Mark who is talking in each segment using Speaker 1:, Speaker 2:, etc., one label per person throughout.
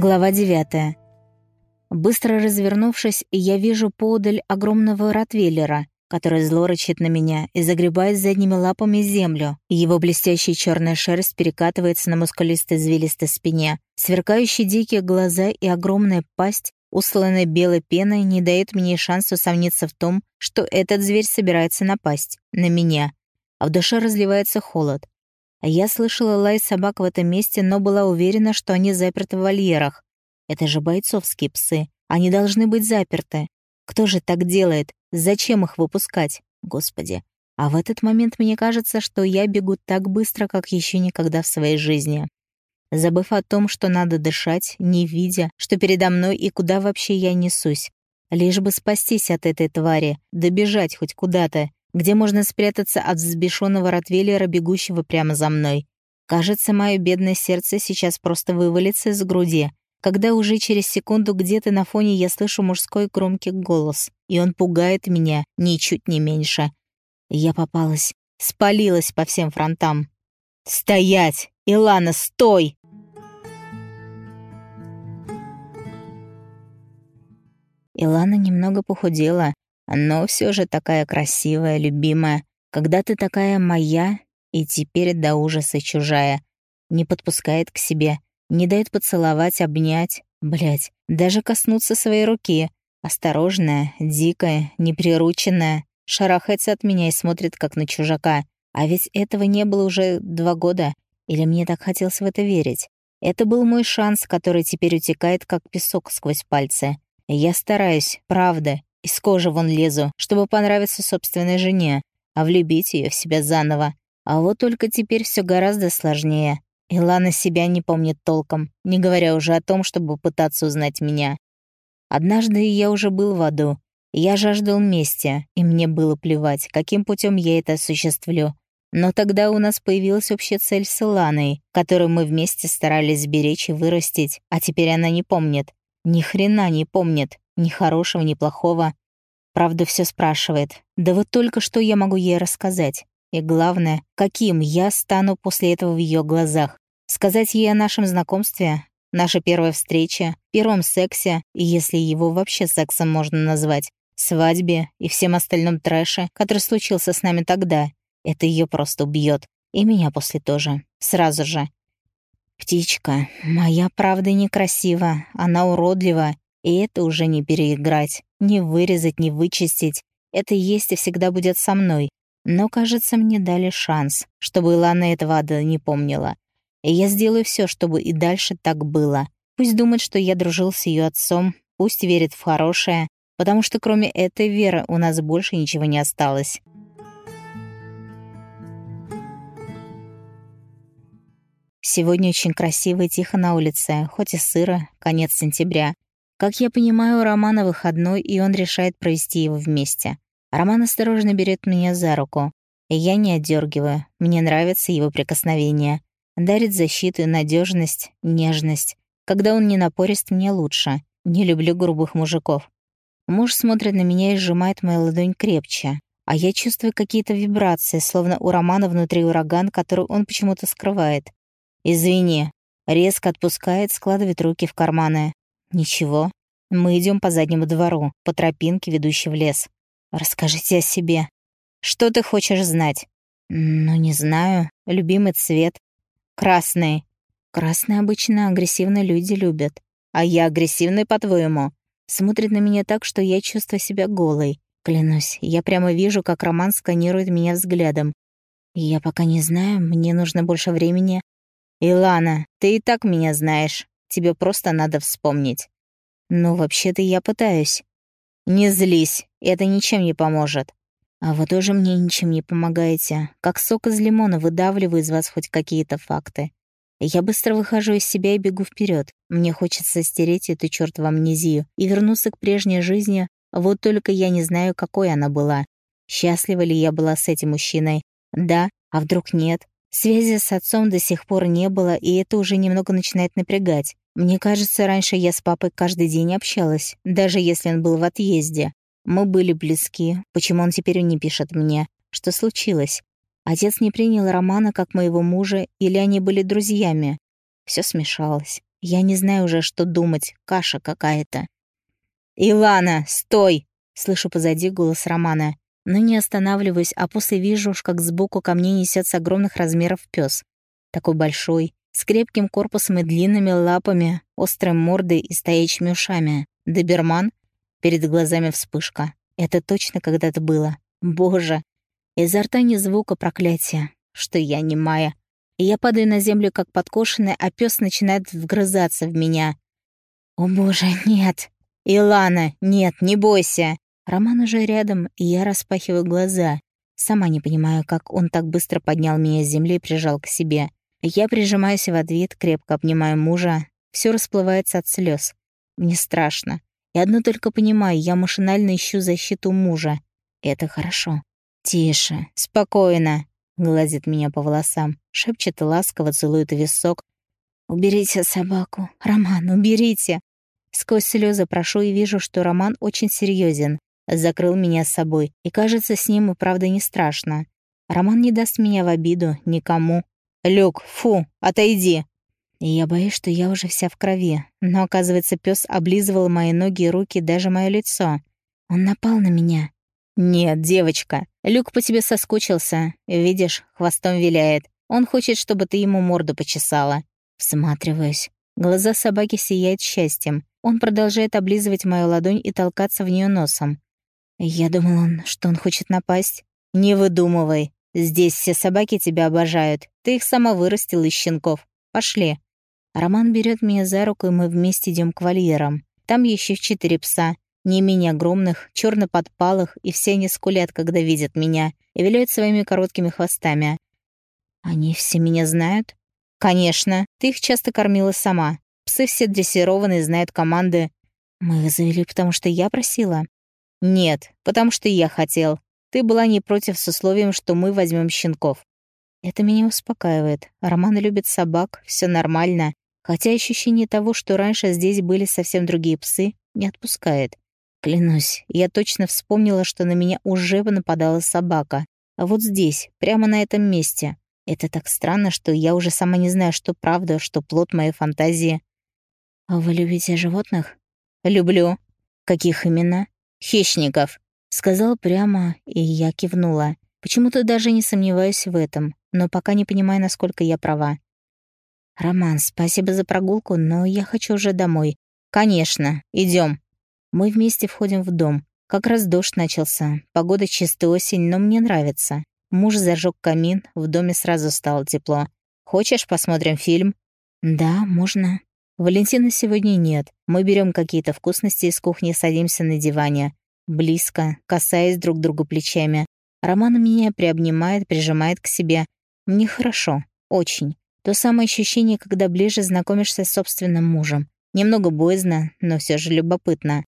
Speaker 1: Глава 9. Быстро развернувшись, я вижу поодаль огромного ротвейлера, который зло рычит на меня и загребает задними лапами землю. Его блестящая черная шерсть перекатывается на мускулистой извилистой спине. Сверкающие дикие глаза и огромная пасть, усланная белой пеной, не дают мне шанса усомниться в том, что этот зверь собирается напасть на меня. А в душе разливается холод. Я слышала лай собак в этом месте, но была уверена, что они заперты в вольерах. Это же бойцовские псы. Они должны быть заперты. Кто же так делает? Зачем их выпускать? Господи. А в этот момент мне кажется, что я бегу так быстро, как еще никогда в своей жизни. Забыв о том, что надо дышать, не видя, что передо мной и куда вообще я несусь. Лишь бы спастись от этой твари, добежать хоть куда-то, где можно спрятаться от взбешенного ротвейлера, бегущего прямо за мной. Кажется, мое бедное сердце сейчас просто вывалится из груди, когда уже через секунду где-то на фоне я слышу мужской громкий голос, и он пугает меня ничуть не меньше. Я попалась, спалилась по всем фронтам. «Стоять! Илана, стой!» Илана немного похудела, но все же такая красивая, любимая. Когда ты такая моя, и теперь до ужаса чужая. Не подпускает к себе, не дает поцеловать, обнять, блять, даже коснуться своей руки. Осторожная, дикая, неприрученная, шарахается от меня и смотрит как на чужака. А ведь этого не было уже два года. Или мне так хотелось в это верить? Это был мой шанс, который теперь утекает, как песок сквозь пальцы. Я стараюсь, правда, из кожи вон лезу, чтобы понравиться собственной жене, а влюбить ее в себя заново. А вот только теперь все гораздо сложнее. Илана себя не помнит толком, не говоря уже о том, чтобы пытаться узнать меня. Однажды я уже был в аду. Я жаждал мести, и мне было плевать, каким путем я это осуществлю. Но тогда у нас появилась общая цель с Иланой, которую мы вместе старались сберечь и вырастить, а теперь она не помнит. Ни хрена не помнит. Ни хорошего, ни плохого. Правда, все спрашивает. Да вот только что я могу ей рассказать. И главное, каким я стану после этого в ее глазах. Сказать ей о нашем знакомстве, нашей первой встрече, первом сексе, если его вообще сексом можно назвать, свадьбе и всем остальном трэше, который случился с нами тогда. Это ее просто убьет. И меня после тоже. Сразу же. Птичка, моя правда некрасива, она уродлива, и это уже не переиграть, не вырезать, не вычистить. Это есть и всегда будет со мной. Но, кажется, мне дали шанс, чтобы Илана этого ада не помнила. И я сделаю все, чтобы и дальше так было. Пусть думает, что я дружил с ее отцом, пусть верит в хорошее, потому что кроме этой веры у нас больше ничего не осталось. Сегодня очень красиво и тихо на улице, хоть и сыро, конец сентября. Как я понимаю, у Романа выходной, и он решает провести его вместе. Роман осторожно берет меня за руку. И я не отдергиваю. Мне нравится его прикосновение. Дарит защиту, надежность, нежность. Когда он не напорист, мне лучше. Не люблю грубых мужиков. Муж смотрит на меня и сжимает мою ладонь крепче. А я чувствую какие-то вибрации, словно у Романа внутри ураган, который он почему-то скрывает. «Извини». Резко отпускает, складывает руки в карманы. «Ничего. Мы идем по заднему двору, по тропинке, ведущей в лес. Расскажите о себе. Что ты хочешь знать?» «Ну, не знаю. Любимый цвет. Красный. Красный обычно агрессивно люди любят. А я агрессивный, по-твоему?» Смотрит на меня так, что я чувствую себя голой. Клянусь, я прямо вижу, как Роман сканирует меня взглядом. Я пока не знаю, мне нужно больше времени. «Илана, ты и так меня знаешь. Тебе просто надо вспомнить. Ну, вообще-то я пытаюсь. Не злись, это ничем не поможет. А вы тоже мне ничем не помогаете. Как сок из лимона выдавливаю из вас хоть какие-то факты. Я быстро выхожу из себя и бегу вперед. Мне хочется стереть эту чертову амнезию и вернуться к прежней жизни, вот только я не знаю, какой она была. Счастлива ли я была с этим мужчиной? Да, а вдруг нет? Связи с отцом до сих пор не было, и это уже немного начинает напрягать. Мне кажется, раньше я с папой каждый день общалась, даже если он был в отъезде. Мы были близки. Почему он теперь не пишет мне? Что случилось? Отец не принял Романа как моего мужа, или они были друзьями? Все смешалось. Я не знаю уже, что думать, каша какая-то. «Илана, стой!» — слышу позади голос Романа. Но не останавливаюсь, а после вижу, как сбоку ко мне несется огромных размеров пес. Такой большой, с крепким корпусом и длинными лапами, острой мордой и стоячими ушами. Доберман? Перед глазами вспышка. Это точно когда-то было. Боже! Изо рта ни звука проклятия, что я не Майя. И я падаю на землю, как подкошенная, а пес начинает вгрызаться в меня. О боже, нет! Илана, нет, не бойся! Роман уже рядом, и я распахиваю глаза. Сама не понимаю, как он так быстро поднял меня с земли и прижал к себе. Я прижимаюсь в ответ, крепко обнимаю мужа. Все расплывается от слез. Мне страшно. И одно только понимаю, я машинально ищу защиту мужа. Это хорошо. «Тише, спокойно», — гладит меня по волосам, шепчет ласково целует висок. «Уберите собаку, Роман, уберите!» Сквозь слезы прошу и вижу, что Роман очень серьезен. Закрыл меня с собой, и кажется, с ним и правда не страшно. Роман не даст меня в обиду никому, «Люк, фу, отойди!» И я боюсь, что я уже вся в крови. Но, оказывается, пес облизывал мои ноги и руки, даже мое лицо. Он напал на меня. «Нет, девочка, Люк по тебе соскучился. Видишь, хвостом виляет. Он хочет, чтобы ты ему морду почесала». Всматриваюсь. Глаза собаки сияют счастьем. Он продолжает облизывать мою ладонь и толкаться в нее носом. Я думал, он, что он хочет напасть. «Не выдумывай. Здесь все собаки тебя обожают. Ты их сама вырастила из щенков. Пошли». Роман берет меня за руку, и мы вместе идем к вольерам. Там еще четыре пса, не менее огромных, черно подпалых, и все они скулят, когда видят меня, и виляют своими короткими хвостами. Они все меня знают? Конечно, ты их часто кормила сама. Псы все дрессированные, знают команды. Мы их завели, потому что я просила. Нет, потому что я хотел. Ты была не против с условием, что мы возьмем щенков. Это меня успокаивает. Роман любит собак, все нормально. Хотя ощущение того, что раньше здесь были совсем другие псы, не отпускает. Клянусь, я точно вспомнила, что на меня уже нападала собака. А вот здесь, прямо на этом месте. Это так странно, что я уже сама не знаю, что правда, что плод моей фантазии. А вы любите животных? Люблю. Каких именно? Хищников. Сказал прямо, и я кивнула. Почему-то даже не сомневаюсь в этом, но пока не понимаю, насколько я права. «Роман, спасибо за прогулку, но я хочу уже домой». «Конечно, идем. Мы вместе входим в дом. Как раз дождь начался. Погода чистая осень, но мне нравится. Муж зажег камин, в доме сразу стало тепло. «Хочешь, посмотрим фильм?» «Да, можно». Валентина сегодня нет. Мы берем какие-то вкусности из кухни садимся на диване близко, касаясь друг друга плечами. Роман меня приобнимает, прижимает к себе. Мне хорошо, очень. То самое ощущение, когда ближе знакомишься с собственным мужем. Немного боязно, но все же любопытно.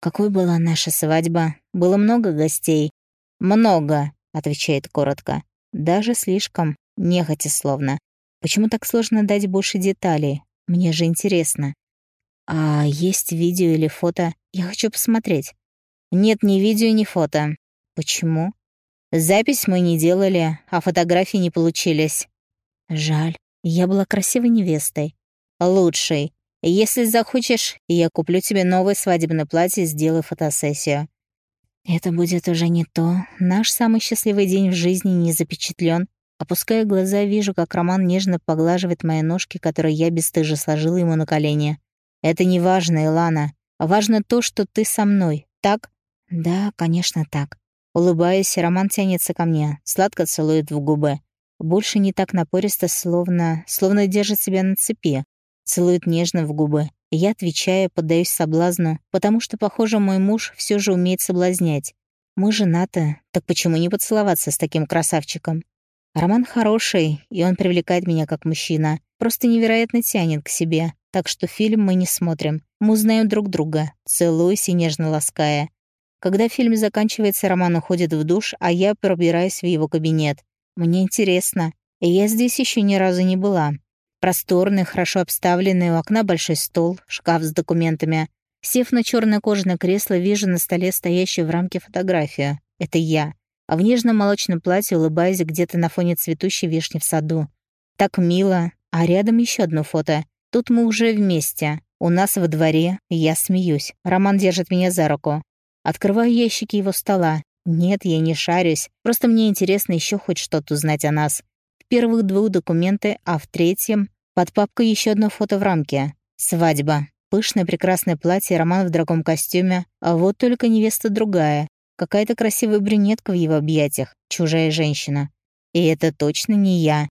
Speaker 1: Какой была наша свадьба? Было много гостей? Много, отвечает коротко. Даже слишком, нехотя словно. Почему так сложно дать больше деталей? Мне же интересно. А есть видео или фото? Я хочу посмотреть. Нет ни видео, ни фото. Почему? Запись мы не делали, а фотографии не получились. Жаль. Я была красивой невестой. Лучшей. Если захочешь, я куплю тебе новое свадебное платье и сделаю фотосессию. Это будет уже не то. Наш самый счастливый день в жизни не запечатлен. Опуская глаза, вижу, как Роман нежно поглаживает мои ножки, которые я бесстыже сложила ему на колени. Это не важно, Илана. Важно то, что ты со мной. Так? «Да, конечно, так». Улыбаясь, Роман тянется ко мне, сладко целует в губы. Больше не так напористо, словно... словно держит себя на цепи. Целует нежно в губы. Я отвечаю, поддаюсь соблазну, потому что, похоже, мой муж все же умеет соблазнять. Мы женаты, так почему не поцеловаться с таким красавчиком? Роман хороший, и он привлекает меня как мужчина. Просто невероятно тянет к себе. Так что фильм мы не смотрим. Мы узнаем друг друга, целуясь и нежно лаская. Когда фильм заканчивается, Роман уходит в душ, а я пробираюсь в его кабинет. Мне интересно. Я здесь еще ни разу не была. Просторный, хорошо обставленный, у окна большой стол, шкаф с документами. Сев на черное кожаное кресло, вижу на столе стоящую в рамке фотографию. Это я. А в нежном молочном платье улыбаюсь где-то на фоне цветущей вишни в саду. Так мило. А рядом еще одно фото. Тут мы уже вместе. У нас во дворе, я смеюсь. Роман держит меня за руку. Открываю ящики его стола. Нет, я не шарюсь. Просто мне интересно еще хоть что-то узнать о нас. В первых двух документы, а в третьем под папкой еще одно фото в рамке. Свадьба. Пышное прекрасное платье, Роман в дорогом костюме. А вот только невеста другая. Какая-то красивая брюнетка в его объятиях. Чужая женщина. И это точно не я.